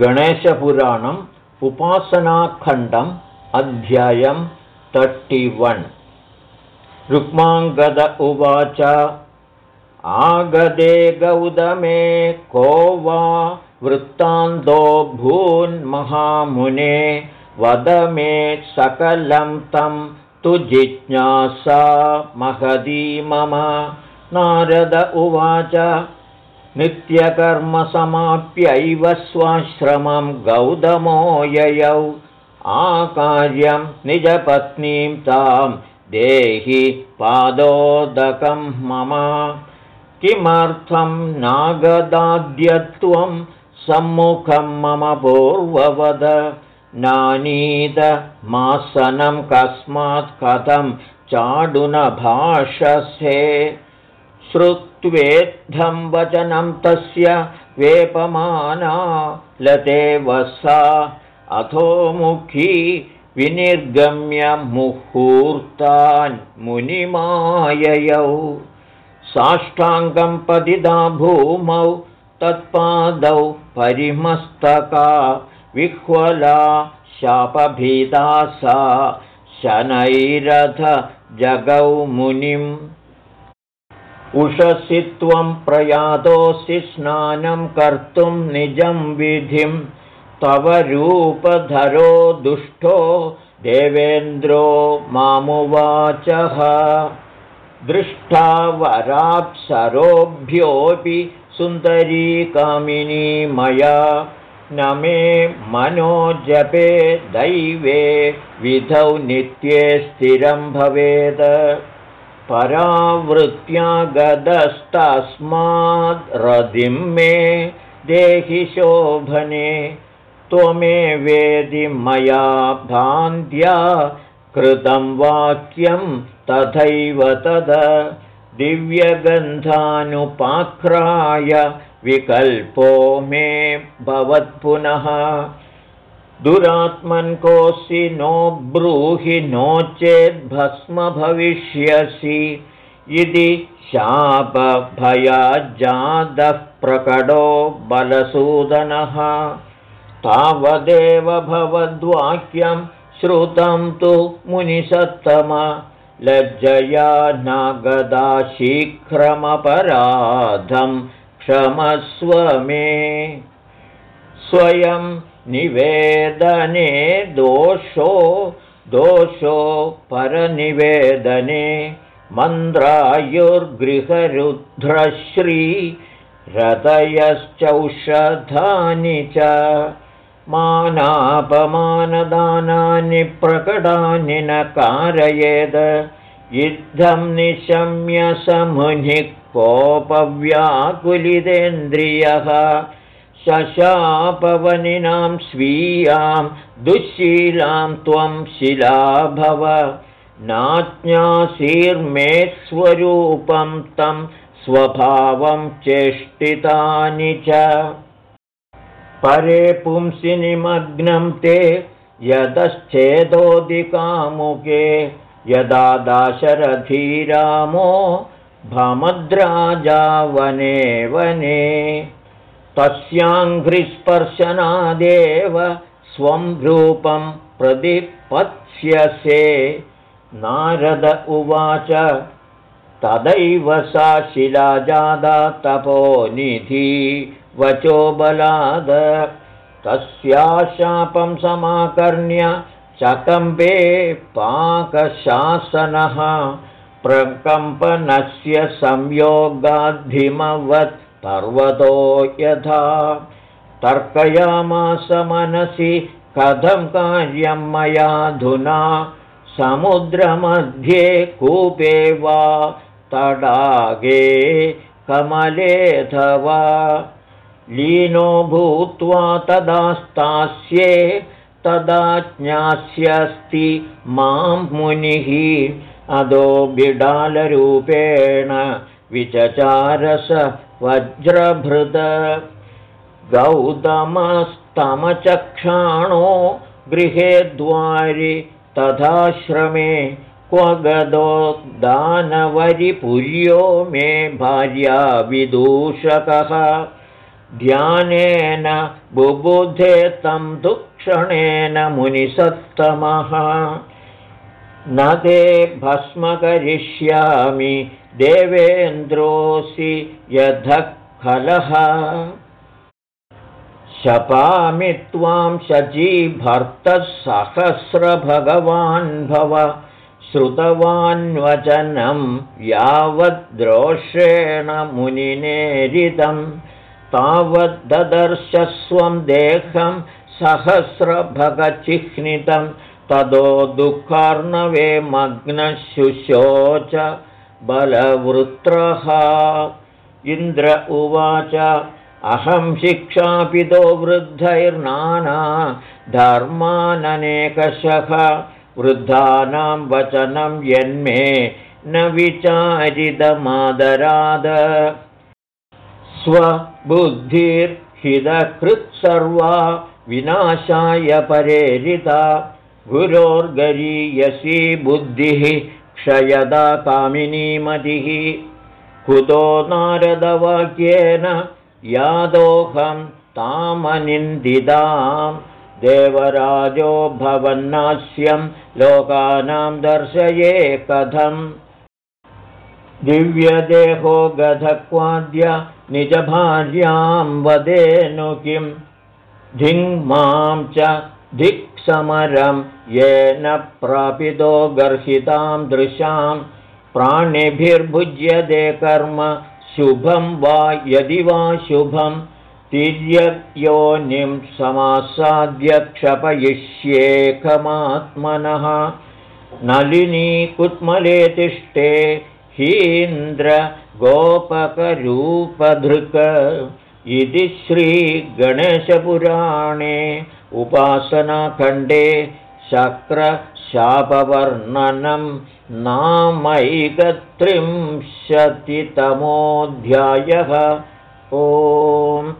गणेशपुराणम् उपासनाखण्डम् अध्यायं तर्टिवन् रुक्माङ्गद उवाच आगदे गौतमे को वा वृत्तान्तो भून्महामुने वद मे सकलं तं तु जिज्ञासा महदी मम। नारद उवाच नित्यकर्मसमाप्यैव स्वाश्रमं गौतमो ययौ आकार्यं निजपत्नीं तां देहि पादोदकं मम। किमर्थं नागदाद्यत्वं सम्मुखं मम पूर्ववद? नानीदमासनं कस्मात् कथं चाडुनभाषसे श्रुत्वेद्धं वचनं तस्य वेपमाना लते वसा अथोमुखी विनिर्गम्य मुहूर्तान् मुनिमाययौ। साष्टाङ्गं पतिदा भूमौ तत्पादौ परिमस्तका विह्वला शापभीदा सा शनैरथ जगौ मुनिम् उषसि त्वं प्रयातोऽसि स्नानं कर्तुं निजं विधिं। तव रूपधरो दुष्टो देवेन्द्रो मामुवाचः। दृष्टावराप्सरोभ्योऽपि सुन्दरी कामिनी मया। न मे मनोजपे दैवे विधौ नित्ये स्थिरं भवेत् रदिं मे देहि शोभने त्वमेवेदि मया भान्त्या कृतं वाक्यं तथैव तद। दिव्यगन्धानुपाक्राय विकल्पो मे भवत्पुनः दुरात्मन् कोऽसि नो ब्रूहि नो चेद्भस्म भविष्यसि। इति शापभयाज्जातः प्रकटो बलसूदनः। तावदेव भवद्वाक्यं श्रुतं तु मुनिसत्तम। लज्जया नागदा शीघ्रमपराधं क्षमस्व मे। स्वयं निवेदने दोषो दोषो परनिवेदने मन्द्रायुर्गृहरुद्रश्रीहृदयश्चौषधानि च मानापमानदानानि प्रकटानि न कारयेद। युद्धं निशम्य समुनिः कोपव्याकुलितेन्द्रियः शशापवनिनां स्वीयां दुःशीलां त्वं शिला भव नाज्ञासीर्मे स्वरूपं तं स्वभावं चेष्टितानि च। परे पुंसि निमग्नं ते यतश्चेदोदिकामुके यदा दाशरथीरामो भमद्राजावने वने तस्याङ्घ्रिस्पर्शनादेव स्वं रूपं प्रतिपत्स्यसे। नारद उवाच तदैव सा शिलाजादा तपोनिधि वचो बलाद। तस्याशापं समाकर्ण्य चकम्बे पाकशासनः। प्रकम्पनस्य संयोगाद्धिमवत् पर्वतो यथा तर्कयामास मनसि कथं कार्यं मयाधुना समुद्रमध्ये कूपे वा? तडागे कमलेऽथवा लीनो भूत्वा तदा स्थास्ये तदा ज्ञास्यस्ति मां मुनिः। अदो बिडालरूपेण विचचारस वज्रभृद गौतमस्तमचक्षाणो गृहे द्वारि तथाश्रमे क्व गदो दानवरिपुर्यो मे भार्या विदूषकः। ध्यानेन बुबुधे तं दुक्षणेन मुनिसत्तमः। न ते भस्म करिष्यामि देवेन्द्रोऽसि यथ खलः शपामि त्वां शचीभर्तः सहस्रभगवान् भव। श्रुतवान्वचनं यावद्रोषेण मुनिनेरितं तावद्दर्शस्वं देहं सहस्रभगचिह्नितं। ततो दुःखार्णवे मग्नशुशोच बलवृत्रः। इन्द्र उवाच अहं शिक्षापितो वृद्धैर्नाना धर्माननेकशः। वृद्धानां वचनं यन्मे न विचारितमादराद। स्वबुद्धिर्हितकृत्सर्वा विनाशाय परेरिता। गुरोर्गरीयसी बुद्धिः क्षयदा कामिनीमतिः। कुतो नारदवाक्येन यादोऽहं तामनिन्दिताम्। देवराजो भवन्नास्यं लोकानां दर्शये कथम्। दिव्यदेहो गधक्वाद्य निजभार्यां वदेनु किं धिङ्मां च धिक्समरं येन प्रापितो गर्हितां दृशां प्राणिभिर्भुज्यते कर्म शुभं वा यदि वा शुभम् तिर्ययोनिं समासाद्य क्षपयिष्येकमात्मनः। नलिनी कुत्मले तिष्ठे हीन्द्रगोपकरूपधृक इति श्रीगणेशपुराणे उपासनाखण्डे शक्रशापवर्णनं नामैकत्रिंशतितमोऽध्यायः। ओम्